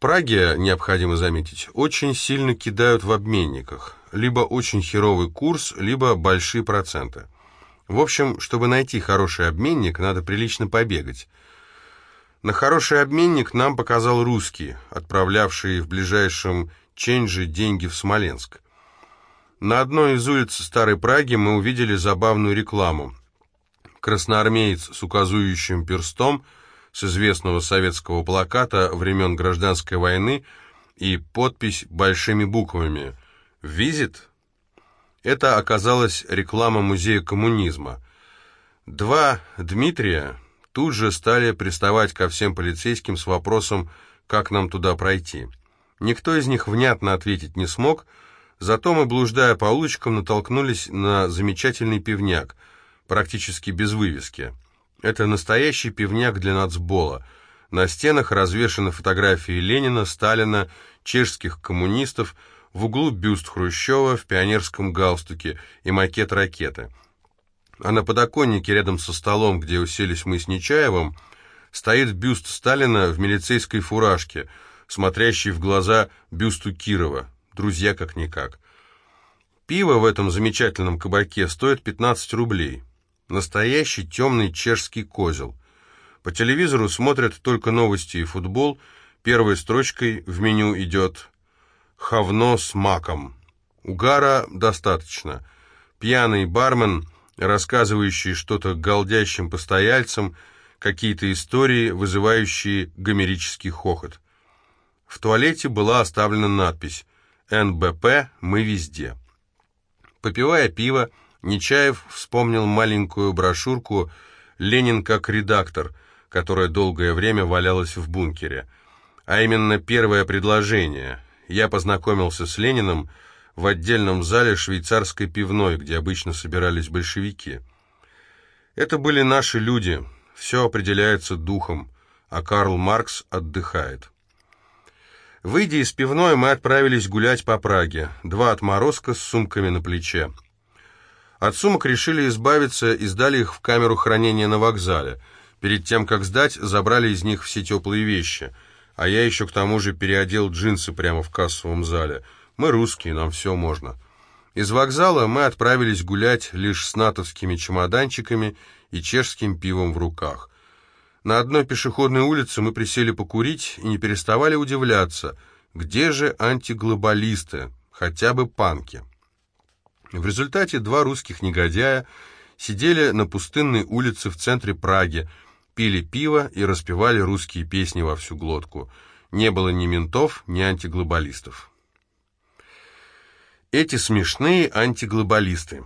Праге, необходимо заметить, очень сильно кидают в обменниках. Либо очень херовый курс, либо большие проценты. В общем, чтобы найти хороший обменник, надо прилично побегать. На хороший обменник нам показал русский, отправлявший в ближайшем ченже деньги в Смоленск. На одной из улиц Старой Праги мы увидели забавную рекламу. Красноармеец с указующим перстом с известного советского плаката времен Гражданской войны и подпись большими буквами «Визит». Это оказалась реклама Музея коммунизма. Два Дмитрия тут же стали приставать ко всем полицейским с вопросом, как нам туда пройти. Никто из них внятно ответить не смог, зато мы, блуждая по улочкам, натолкнулись на замечательный пивняк, практически без вывески. Это настоящий пивняк для нацбола. На стенах развешаны фотографии Ленина, Сталина, чешских коммунистов, в углу бюст Хрущева в пионерском галстуке и макет ракеты – а на подоконнике рядом со столом, где уселись мы с Нечаевым, стоит бюст Сталина в милицейской фуражке, смотрящий в глаза бюсту Кирова. Друзья как-никак. Пиво в этом замечательном кабаке стоит 15 рублей. Настоящий темный чешский козел. По телевизору смотрят только новости и футбол. Первой строчкой в меню идет «Хавно с маком». Угара достаточно. Пьяный бармен рассказывающие что-то галдящим постояльцам, какие-то истории, вызывающие гомерический хохот. В туалете была оставлена надпись «НБП, мы везде». Попивая пиво, Нечаев вспомнил маленькую брошюрку «Ленин как редактор», которая долгое время валялась в бункере. А именно первое предложение. Я познакомился с Лениным, в отдельном зале швейцарской пивной, где обычно собирались большевики. Это были наши люди, все определяется духом, а Карл Маркс отдыхает. Выйдя из пивной, мы отправились гулять по Праге, два отморозка с сумками на плече. От сумок решили избавиться и сдали их в камеру хранения на вокзале. Перед тем, как сдать, забрали из них все теплые вещи, а я еще к тому же переодел джинсы прямо в кассовом зале – мы русские, нам все можно. Из вокзала мы отправились гулять лишь с натовскими чемоданчиками и чешским пивом в руках. На одной пешеходной улице мы присели покурить и не переставали удивляться, где же антиглобалисты, хотя бы панки. В результате два русских негодяя сидели на пустынной улице в центре Праги, пили пиво и распевали русские песни во всю глотку. Не было ни ментов, ни антиглобалистов. Эти смешные антиглобалисты.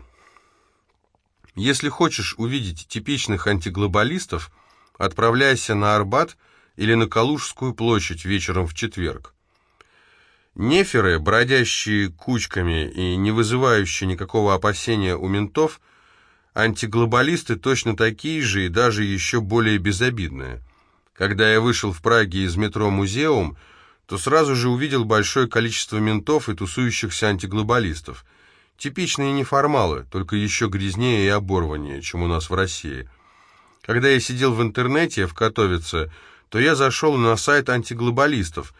Если хочешь увидеть типичных антиглобалистов, отправляйся на Арбат или на Калужскую площадь вечером в четверг. Неферы, бродящие кучками и не вызывающие никакого опасения у ментов, антиглобалисты точно такие же и даже еще более безобидные. Когда я вышел в Праге из метро «Музеум», то сразу же увидел большое количество ментов и тусующихся антиглобалистов. Типичные неформалы, только еще грязнее и оборваннее, чем у нас в России. Когда я сидел в интернете в Катовице, то я зашел на сайт антиглобалистов,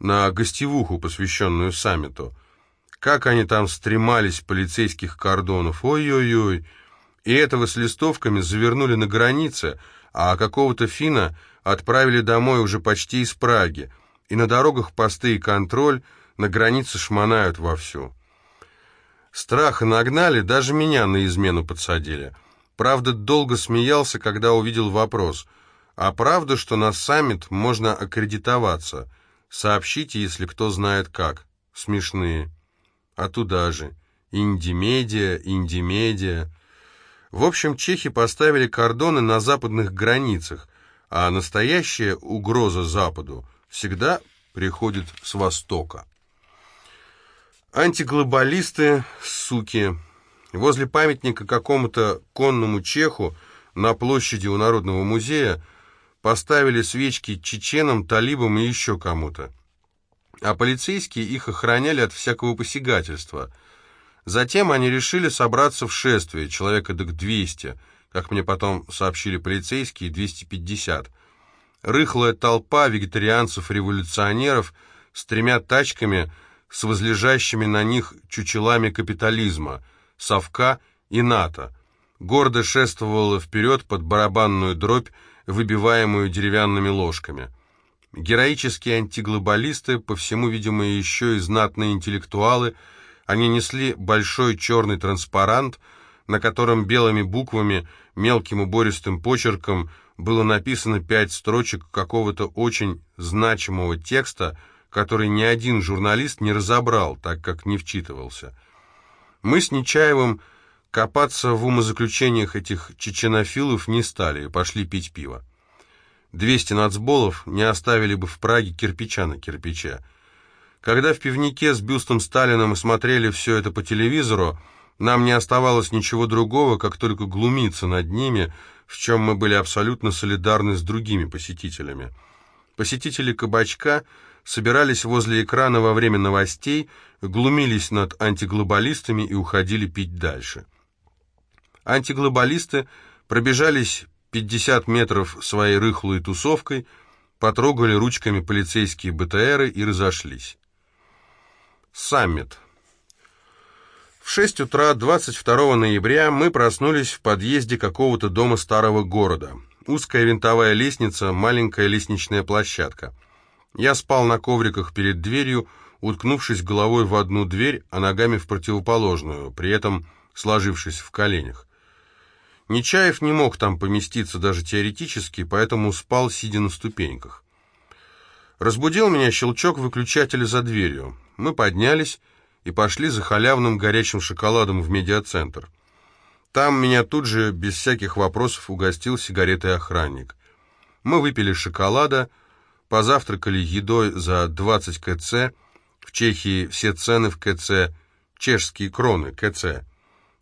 на гостевуху, посвященную саммиту. Как они там стремались полицейских кордонов, ой-ой-ой. И этого с листовками завернули на границе, а какого-то фина отправили домой уже почти из Праги и на дорогах посты и контроль, на границе шмонают вовсю. Страха нагнали, даже меня на измену подсадили. Правда, долго смеялся, когда увидел вопрос. А правда, что на саммит можно аккредитоваться? Сообщите, если кто знает как. Смешные. А туда же. Инди-медиа, инди-медиа. В общем, чехи поставили кордоны на западных границах, а настоящая угроза Западу – всегда приходит с Востока. Антиглобалисты, суки, возле памятника какому-то конному чеху на площади у Народного музея поставили свечки чеченам, талибам и еще кому-то. А полицейские их охраняли от всякого посягательства. Затем они решили собраться в шествие, человека до 200, как мне потом сообщили полицейские, 250, рыхлая толпа вегетарианцев-революционеров с тремя тачками с возлежащими на них чучелами капитализма, совка и НАТО, гордо шествовала вперед под барабанную дробь, выбиваемую деревянными ложками. Героические антиглобалисты, по всему, видимо, еще и знатные интеллектуалы, они несли большой черный транспарант, на котором белыми буквами, мелким убористым почерком было написано пять строчек какого-то очень значимого текста, который ни один журналист не разобрал, так как не вчитывался. Мы с Нечаевым копаться в умозаключениях этих чеченофилов не стали пошли пить пиво. 200 нацболов не оставили бы в Праге кирпича на кирпича. Когда в пивнике с бюстом Сталина мы смотрели все это по телевизору, нам не оставалось ничего другого, как только глумиться над ними, в чем мы были абсолютно солидарны с другими посетителями. Посетители кабачка собирались возле экрана во время новостей, глумились над антиглобалистами и уходили пить дальше. Антиглобалисты пробежались 50 метров своей рыхлой тусовкой, потрогали ручками полицейские БТРы и разошлись. Саммит. В 6 утра 22 ноября мы проснулись в подъезде какого-то дома старого города. Узкая винтовая лестница, маленькая лестничная площадка. Я спал на ковриках перед дверью, уткнувшись головой в одну дверь, а ногами в противоположную, при этом сложившись в коленях. Нечаев не мог там поместиться даже теоретически, поэтому спал, сидя на ступеньках. Разбудил меня щелчок выключателя за дверью. Мы поднялись и пошли за халявным горячим шоколадом в медиацентр. Там меня тут же, без всяких вопросов, угостил сигаретой охранник. Мы выпили шоколада, позавтракали едой за 20 КЦ, в Чехии все цены в КЦ, чешские кроны КЦ.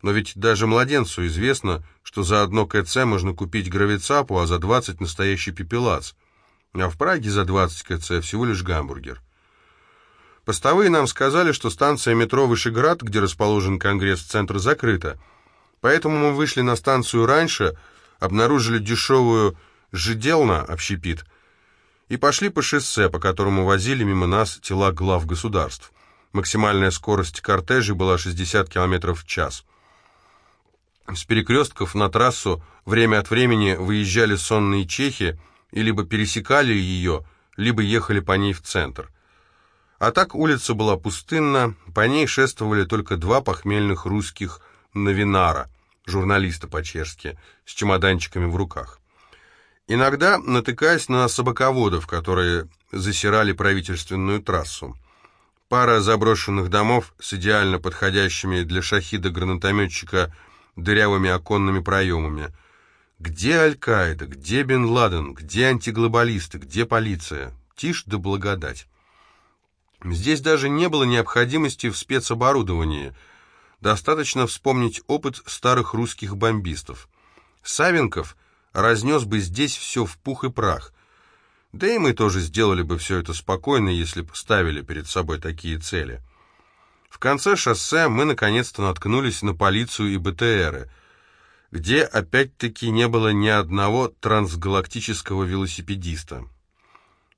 Но ведь даже младенцу известно, что за одно КЦ можно купить гравицапу, а за 20 настоящий пепелац. А в Праге за 20 КЦ всего лишь гамбургер. Постовые нам сказали, что станция метро Вышеград, где расположен Конгресс-центр, закрыта. Поэтому мы вышли на станцию раньше, обнаружили дешевую «Жиделна» общепит и пошли по шоссе, по которому возили мимо нас тела глав государств. Максимальная скорость кортежей была 60 км в час. С перекрестков на трассу время от времени выезжали сонные чехи и либо пересекали ее, либо ехали по ней в центр. А так улица была пустынна, по ней шествовали только два похмельных русских новинара, журналиста по-чешски, с чемоданчиками в руках. Иногда натыкаясь на собаководов, которые засирали правительственную трассу. Пара заброшенных домов с идеально подходящими для шахида-гранатометчика дырявыми оконными проемами. Где Аль-Каида, где Бен Ладен, где антиглобалисты, где полиция? Тишь да благодать. Здесь даже не было необходимости в спецоборудовании. Достаточно вспомнить опыт старых русских бомбистов. Савенков разнес бы здесь все в пух и прах. Да и мы тоже сделали бы все это спокойно, если бы ставили перед собой такие цели. В конце шоссе мы наконец-то наткнулись на полицию и БТРы, где опять-таки не было ни одного трансгалактического велосипедиста.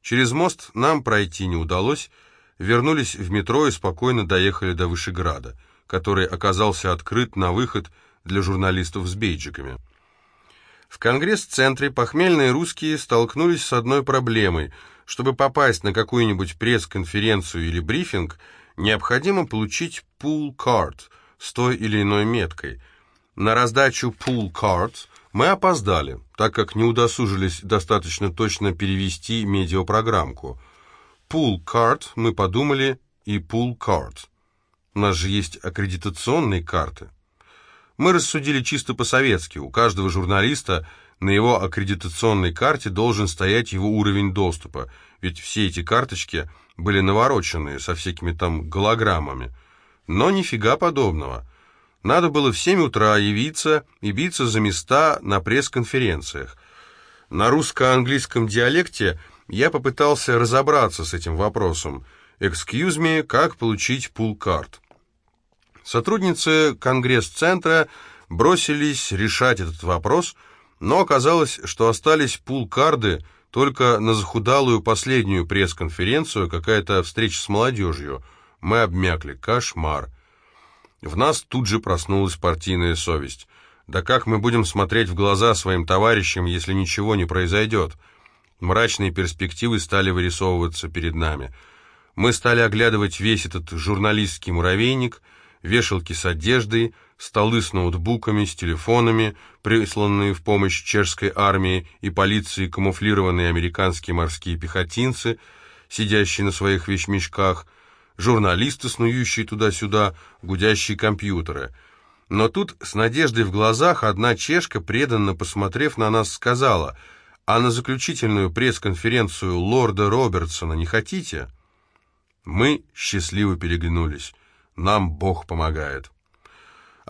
Через мост нам пройти не удалось, вернулись в метро и спокойно доехали до Вышеграда, который оказался открыт на выход для журналистов с бейджиками. В Конгресс-центре похмельные русские столкнулись с одной проблемой. Чтобы попасть на какую-нибудь пресс-конференцию или брифинг – необходимо получить pool card с той или иной меткой. На раздачу pool cards мы опоздали, так как не удосужились достаточно точно перевести медиапрограммку. Pool card мы подумали и pool card. У нас же есть аккредитационные карты. Мы рассудили чисто по-советски. У каждого журналиста на его аккредитационной карте должен стоять его уровень доступа, ведь все эти карточки были навороченные, со всякими там голограммами. Но нифига подобного. Надо было в 7 утра явиться и биться за места на пресс-конференциях. На русско-английском диалекте я попытался разобраться с этим вопросом. «Excuse me, как получить пул-карт?» Сотрудницы Конгресс-центра бросились решать этот вопрос – но оказалось, что остались пул-карды Только на захудалую последнюю пресс-конференцию, какая-то встреча с молодежью, мы обмякли. Кошмар. В нас тут же проснулась партийная совесть. Да как мы будем смотреть в глаза своим товарищам, если ничего не произойдет? Мрачные перспективы стали вырисовываться перед нами. Мы стали оглядывать весь этот журналистский муравейник, вешалки с одеждой, столы с ноутбуками, с телефонами, присланные в помощь чешской армии и полиции камуфлированные американские морские пехотинцы, сидящие на своих вещмешках, журналисты, снующие туда-сюда, гудящие компьютеры. Но тут, с надеждой в глазах, одна чешка, преданно посмотрев на нас, сказала — а на заключительную пресс-конференцию лорда Робертсона не хотите? Мы счастливо переглянулись. Нам Бог помогает.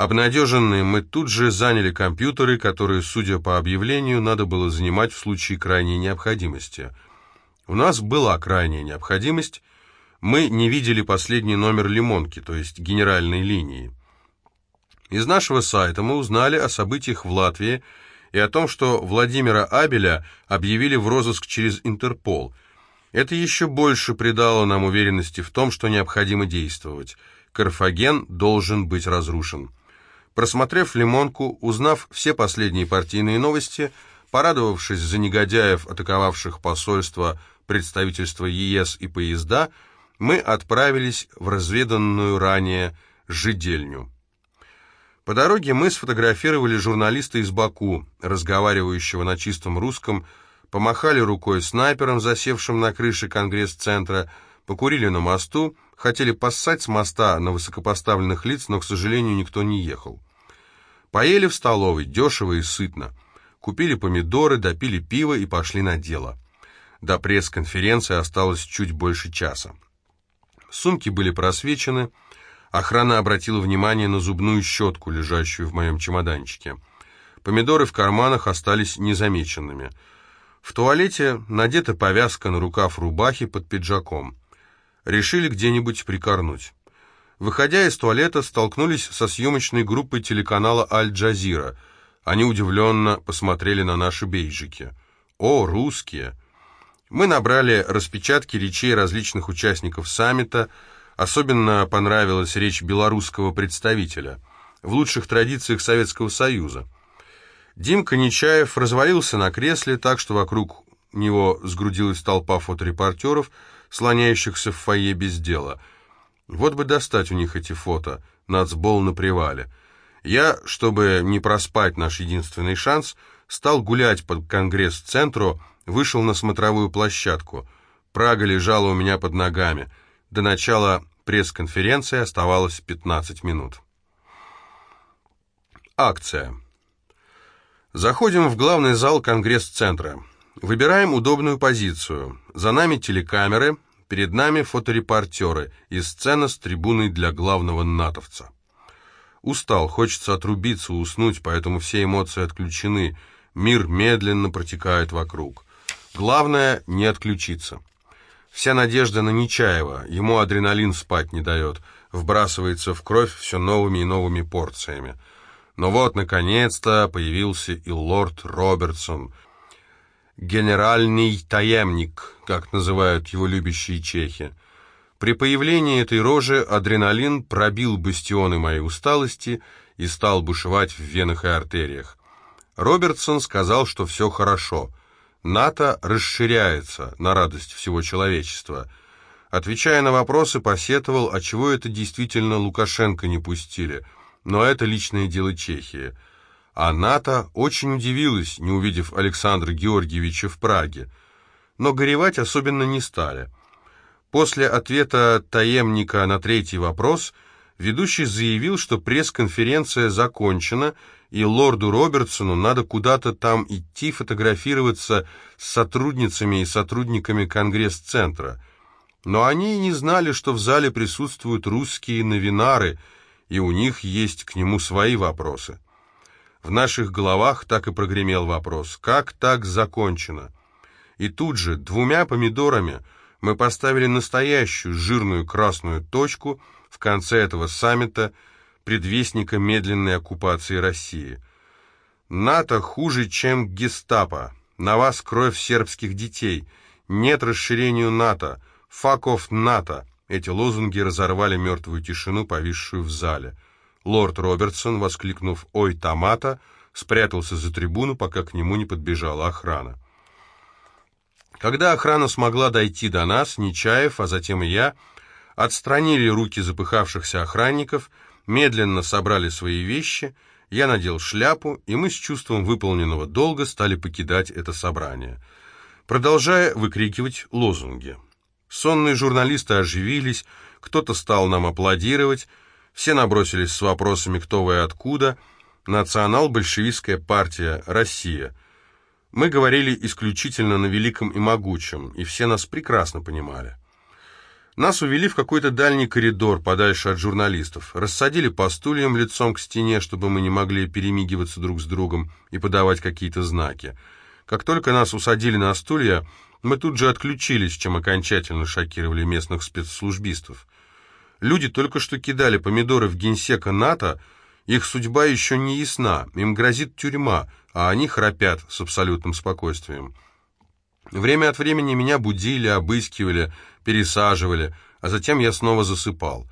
Обнадеженные мы тут же заняли компьютеры, которые, судя по объявлению, надо было занимать в случае крайней необходимости. У нас была крайняя необходимость. Мы не видели последний номер «Лимонки», то есть генеральной линии. Из нашего сайта мы узнали о событиях в Латвии, и о том, что Владимира Абеля объявили в розыск через Интерпол. Это еще больше придало нам уверенности в том, что необходимо действовать. Карфаген должен быть разрушен. Просмотрев «Лимонку», узнав все последние партийные новости, порадовавшись за негодяев, атаковавших посольство, представительство ЕС и поезда, мы отправились в разведанную ранее жидельню. По дороге мы сфотографировали журналиста из Баку, разговаривающего на чистом русском, помахали рукой снайпером, засевшим на крыше Конгресс-центра, покурили на мосту, хотели поссать с моста на высокопоставленных лиц, но, к сожалению, никто не ехал. Поели в столовой, дешево и сытно. Купили помидоры, допили пиво и пошли на дело. До пресс-конференции осталось чуть больше часа. Сумки были просвечены, Охрана обратила внимание на зубную щетку, лежащую в моем чемоданчике. Помидоры в карманах остались незамеченными. В туалете надета повязка на рукав рубахи под пиджаком. Решили где-нибудь прикорнуть. Выходя из туалета, столкнулись со съемочной группой телеканала «Аль-Джазира». Они удивленно посмотрели на наши бейджики. «О, русские!» Мы набрали распечатки речей различных участников саммита, Особенно понравилась речь белорусского представителя, в лучших традициях Советского Союза. Димка Нечаев развалился на кресле так, что вокруг него сгрудилась толпа фоторепортеров, слоняющихся в фойе без дела. Вот бы достать у них эти фото, нацбол на привале. Я, чтобы не проспать наш единственный шанс, стал гулять по конгресс-центру, вышел на смотровую площадку. Прага лежала у меня под ногами. До начала Пресс-конференции оставалось 15 минут. Акция. Заходим в главный зал Конгресс-центра. Выбираем удобную позицию. За нами телекамеры, перед нами фоторепортеры и сцена с трибуной для главного натовца. Устал, хочется отрубиться, уснуть, поэтому все эмоции отключены. Мир медленно протекает вокруг. Главное — не отключиться. Вся надежда на Нечаева, ему адреналин спать не дает, вбрасывается в кровь все новыми и новыми порциями. Но вот, наконец-то, появился и лорд Робертсон, генеральный таемник, как называют его любящие чехи. При появлении этой рожи адреналин пробил бастионы моей усталости и стал бушевать в венах и артериях. Робертсон сказал, что все хорошо — НАТО расширяется на радость всего человечества. Отвечая на вопросы, посетовал, а чего это действительно Лукашенко не пустили. Но это личное дело Чехии. А НАТО очень удивилась, не увидев Александра Георгиевича в Праге. Но горевать особенно не стали. После ответа таемника на третий вопрос ведущий заявил, что пресс-конференция закончена, и лорду Робертсону надо куда-то там идти фотографироваться с сотрудницами и сотрудниками Конгресс-центра. Но они не знали, что в зале присутствуют русские новинары, и у них есть к нему свои вопросы. В наших головах так и прогремел вопрос, как так закончено? И тут же двумя помидорами мы поставили настоящую жирную красную точку в конце этого саммита – предвестника медленной оккупации России. НАТО хуже, чем гестапо. На вас кровь сербских детей. Нет расширению НАТО. Off НАТО. Эти лозунги разорвали мертвую тишину, повисшую в зале. Лорд Робертсон, воскликнув «Ой, томата!», спрятался за трибуну, пока к нему не подбежала охрана. Когда охрана смогла дойти до нас, Нечаев, а затем и я, отстранили руки запыхавшихся охранников, медленно собрали свои вещи, я надел шляпу, и мы с чувством выполненного долга стали покидать это собрание, продолжая выкрикивать лозунги. Сонные журналисты оживились, кто-то стал нам аплодировать, все набросились с вопросами «Кто вы и откуда?», «Национал-большевистская партия Россия». Мы говорили исключительно на великом и могучем, и все нас прекрасно понимали. Нас увели в какой-то дальний коридор, подальше от журналистов, рассадили по стульям лицом к стене, чтобы мы не могли перемигиваться друг с другом и подавать какие-то знаки. Как только нас усадили на стулья, мы тут же отключились, чем окончательно шокировали местных спецслужбистов. Люди только что кидали помидоры в генсека НАТО, их судьба еще не ясна, им грозит тюрьма, а они храпят с абсолютным спокойствием. Время от времени меня будили, обыскивали, пересаживали, а затем я снова засыпал.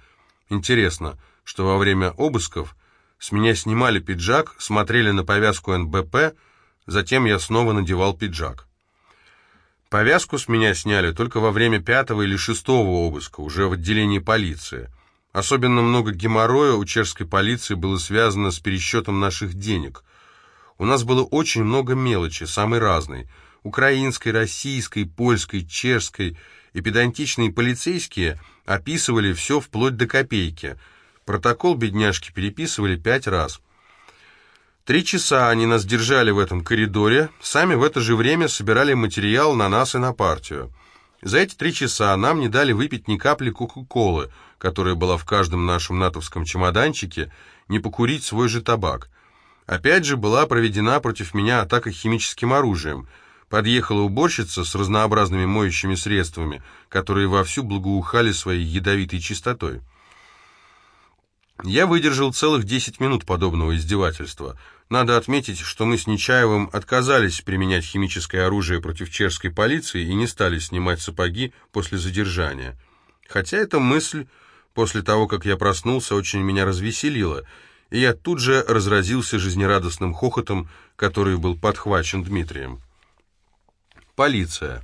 Интересно, что во время обысков с меня снимали пиджак, смотрели на повязку НБП, затем я снова надевал пиджак. Повязку с меня сняли только во время пятого или шестого обыска, уже в отделении полиции. Особенно много геморроя у чешской полиции было связано с пересчетом наших денег. У нас было очень много мелочи, самой разной. Украинской, российской, польской, чешской. И педантичные полицейские описывали все вплоть до копейки. Протокол бедняжки переписывали пять раз. Три часа они нас держали в этом коридоре, сами в это же время собирали материал на нас и на партию. За эти три часа нам не дали выпить ни капли кока-колы, которая была в каждом нашем натовском чемоданчике, не покурить свой же табак. Опять же была проведена против меня атака химическим оружием. Подъехала уборщица с разнообразными моющими средствами, которые вовсю благоухали своей ядовитой чистотой. Я выдержал целых 10 минут подобного издевательства. Надо отметить, что мы с Нечаевым отказались применять химическое оружие против чешской полиции и не стали снимать сапоги после задержания. Хотя эта мысль, после того, как я проснулся, очень меня развеселила, и я тут же разразился жизнерадостным хохотом, который был подхвачен Дмитрием. Полиция.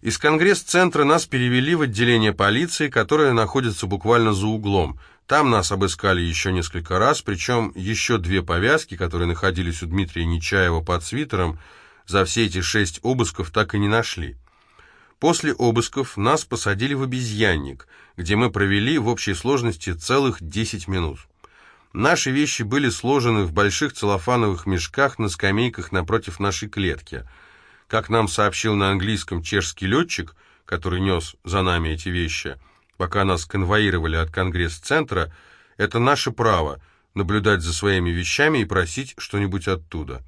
Из Конгресс-центра нас перевели в отделение полиции, которое находится буквально за углом – там нас обыскали еще несколько раз, причем еще две повязки, которые находились у Дмитрия Нечаева под свитером, за все эти шесть обысков так и не нашли. После обысков нас посадили в обезьянник, где мы провели в общей сложности целых 10 минут. Наши вещи были сложены в больших целлофановых мешках на скамейках напротив нашей клетки. Как нам сообщил на английском чешский летчик, который нес за нами эти вещи – пока нас конвоировали от Конгресс-центра, это наше право наблюдать за своими вещами и просить что-нибудь оттуда.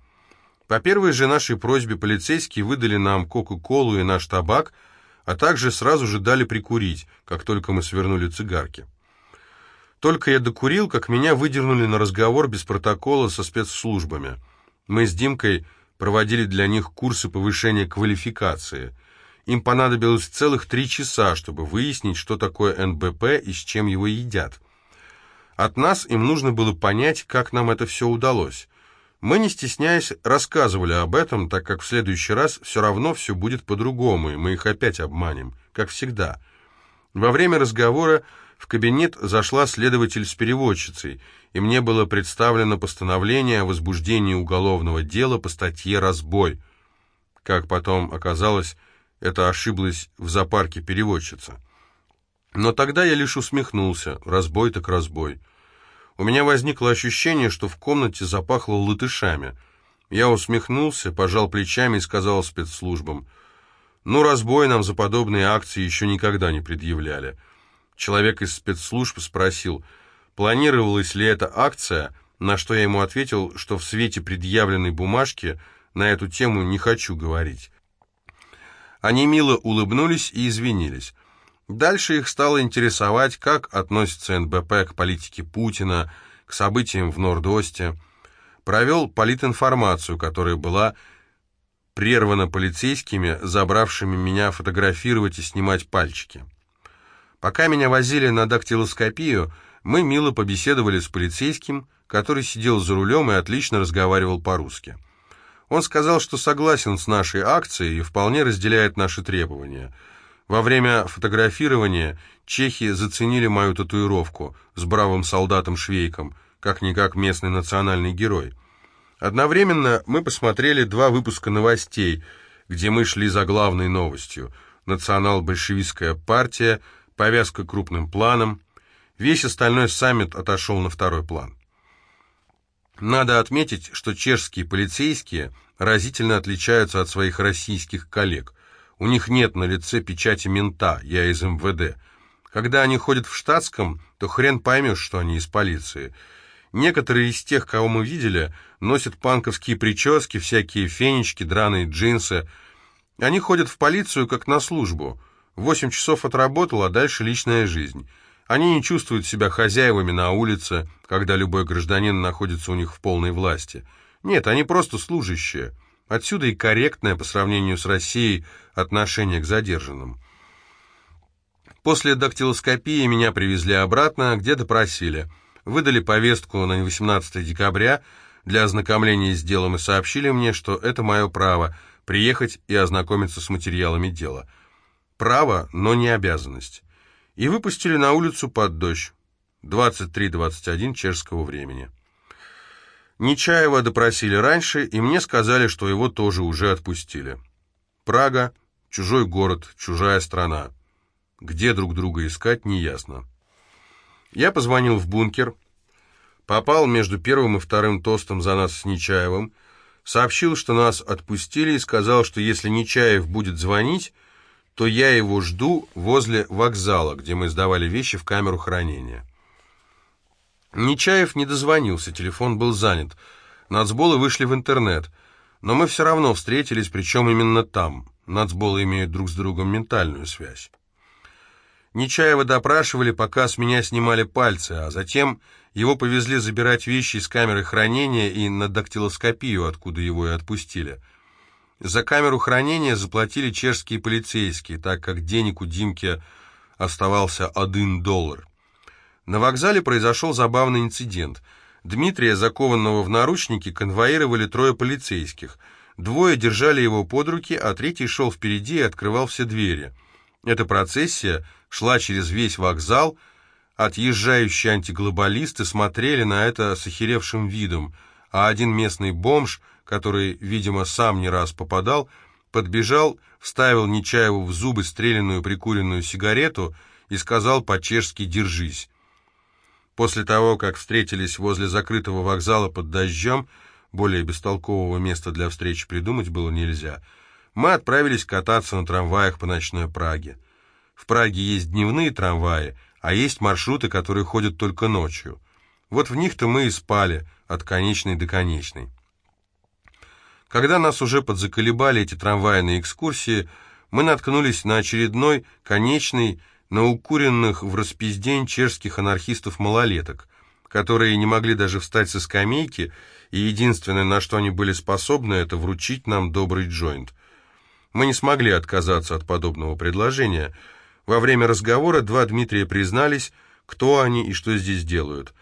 По первой же нашей просьбе полицейские выдали нам кока-колу и наш табак, а также сразу же дали прикурить, как только мы свернули цигарки. Только я докурил, как меня выдернули на разговор без протокола со спецслужбами. Мы с Димкой проводили для них курсы повышения квалификации – им понадобилось целых три часа, чтобы выяснить, что такое НБП и с чем его едят. От нас им нужно было понять, как нам это все удалось. Мы, не стесняясь, рассказывали об этом, так как в следующий раз все равно все будет по-другому, и мы их опять обманем, как всегда. Во время разговора в кабинет зашла следователь с переводчицей, и мне было представлено постановление о возбуждении уголовного дела по статье «Разбой». Как потом оказалось, это ошиблась в зоопарке переводчица. Но тогда я лишь усмехнулся. Разбой так разбой. У меня возникло ощущение, что в комнате запахло латышами. Я усмехнулся, пожал плечами и сказал спецслужбам, «Ну, разбой нам за подобные акции еще никогда не предъявляли». Человек из спецслужб спросил, планировалась ли эта акция, на что я ему ответил, что в свете предъявленной бумажки на эту тему не хочу говорить. Они мило улыбнулись и извинились. Дальше их стало интересовать, как относится НБП к политике Путина, к событиям в Нордосте. Провел политинформацию, которая была прервано полицейскими, забравшими меня фотографировать и снимать пальчики. Пока меня возили на дактилоскопию, мы мило побеседовали с полицейским, который сидел за рулем и отлично разговаривал по-русски. Он сказал, что согласен с нашей акцией и вполне разделяет наши требования. Во время фотографирования чехи заценили мою татуировку с бравым солдатом-швейком, как-никак местный национальный герой. Одновременно мы посмотрели два выпуска новостей, где мы шли за главной новостью. Национал-большевистская партия, повязка крупным планом. Весь остальной саммит отошел на второй план. Надо отметить, что чешские полицейские разительно отличаются от своих российских коллег. У них нет на лице печати мента, я из МВД. Когда они ходят в штатском, то хрен поймешь, что они из полиции. Некоторые из тех, кого мы видели, носят панковские прически, всякие фенечки, драные джинсы. Они ходят в полицию как на службу. Восемь часов отработал, а дальше личная жизнь. Они не чувствуют себя хозяевами на улице, когда любой гражданин находится у них в полной власти. Нет, они просто служащие. Отсюда и корректное по сравнению с Россией отношение к задержанным. После дактилоскопии меня привезли обратно, где допросили. Выдали повестку на 18 декабря для ознакомления с делом и сообщили мне, что это мое право приехать и ознакомиться с материалами дела. Право, но не обязанность и выпустили на улицу под дождь. 23.21 чешского времени. Нечаева допросили раньше, и мне сказали, что его тоже уже отпустили. Прага — чужой город, чужая страна. Где друг друга искать, неясно. Я позвонил в бункер, попал между первым и вторым тостом за нас с Нечаевым, сообщил, что нас отпустили, и сказал, что если Нечаев будет звонить, то я его жду возле вокзала, где мы сдавали вещи в камеру хранения. Нечаев не дозвонился, телефон был занят. Нацболы вышли в интернет, но мы все равно встретились, причем именно там. Нацболы имеют друг с другом ментальную связь. Нечаева допрашивали, пока с меня снимали пальцы, а затем его повезли забирать вещи из камеры хранения и на дактилоскопию, откуда его и отпустили – за камеру хранения заплатили чешские полицейские, так как денег у Димки оставался один доллар. На вокзале произошел забавный инцидент. Дмитрия, закованного в наручники, конвоировали трое полицейских. Двое держали его под руки, а третий шел впереди и открывал все двери. Эта процессия шла через весь вокзал, отъезжающие антиглобалисты смотрели на это с охеревшим видом, а один местный бомж – который, видимо, сам не раз попадал, подбежал, вставил Нечаеву в зубы стрелянную прикуренную сигарету и сказал по-чешски «держись». После того, как встретились возле закрытого вокзала под дождем, более бестолкового места для встречи придумать было нельзя, мы отправились кататься на трамваях по ночной Праге. В Праге есть дневные трамваи, а есть маршруты, которые ходят только ночью. Вот в них-то мы и спали, от конечной до конечной. Когда нас уже подзаколебали эти трамвайные экскурсии, мы наткнулись на очередной, конечный, на укуренных в распиздень чешских анархистов-малолеток, которые не могли даже встать со скамейки, и единственное, на что они были способны, это вручить нам добрый джойнт. Мы не смогли отказаться от подобного предложения. Во время разговора два Дмитрия признались, кто они и что здесь делают.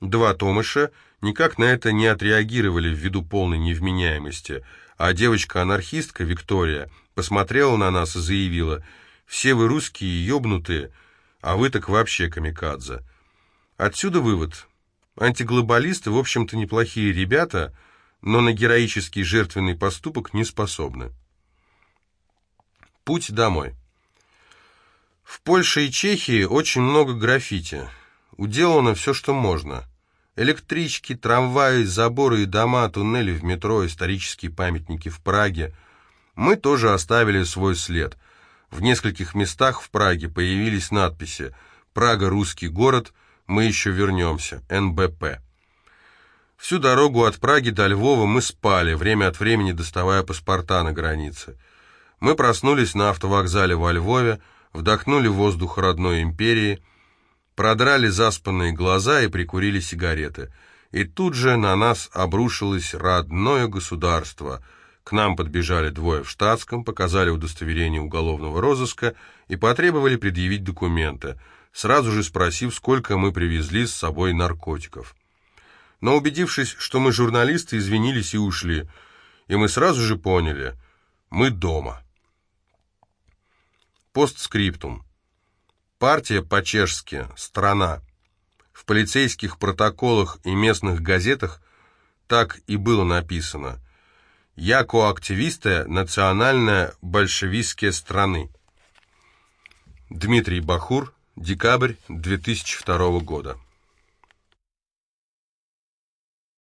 Два Томыша — никак на это не отреагировали ввиду полной невменяемости, а девочка-анархистка Виктория посмотрела на нас и заявила, «Все вы русские ёбнутые, а вы так вообще камикадзе». Отсюда вывод. Антиглобалисты, в общем-то, неплохие ребята, но на героический жертвенный поступок не способны. Путь домой. В Польше и Чехии очень много граффити. Уделано все, что можно. Электрички, трамваи, заборы и дома, туннели в метро, исторические памятники в Праге. Мы тоже оставили свой след. В нескольких местах в Праге появились надписи «Прага – русский город», «Мы еще вернемся», «НБП». Всю дорогу от Праги до Львова мы спали, время от времени доставая паспорта на границе. Мы проснулись на автовокзале во Львове, вдохнули воздух родной империи – продрали заспанные глаза и прикурили сигареты. И тут же на нас обрушилось родное государство, К нам подбежали двое в штатском, показали удостоверение уголовного розыска и потребовали предъявить документы, сразу же спросив, сколько мы привезли с собой наркотиков. Но убедившись, что мы журналисты, извинились и ушли, и мы сразу же поняли – мы дома. Постскриптум. Партия по-чешски «Страна». В полицейских протоколах и местных газетах так и было написано «Я коактивисты национальная большевистские страны». Дмитрий Бахур, декабрь 2002 года.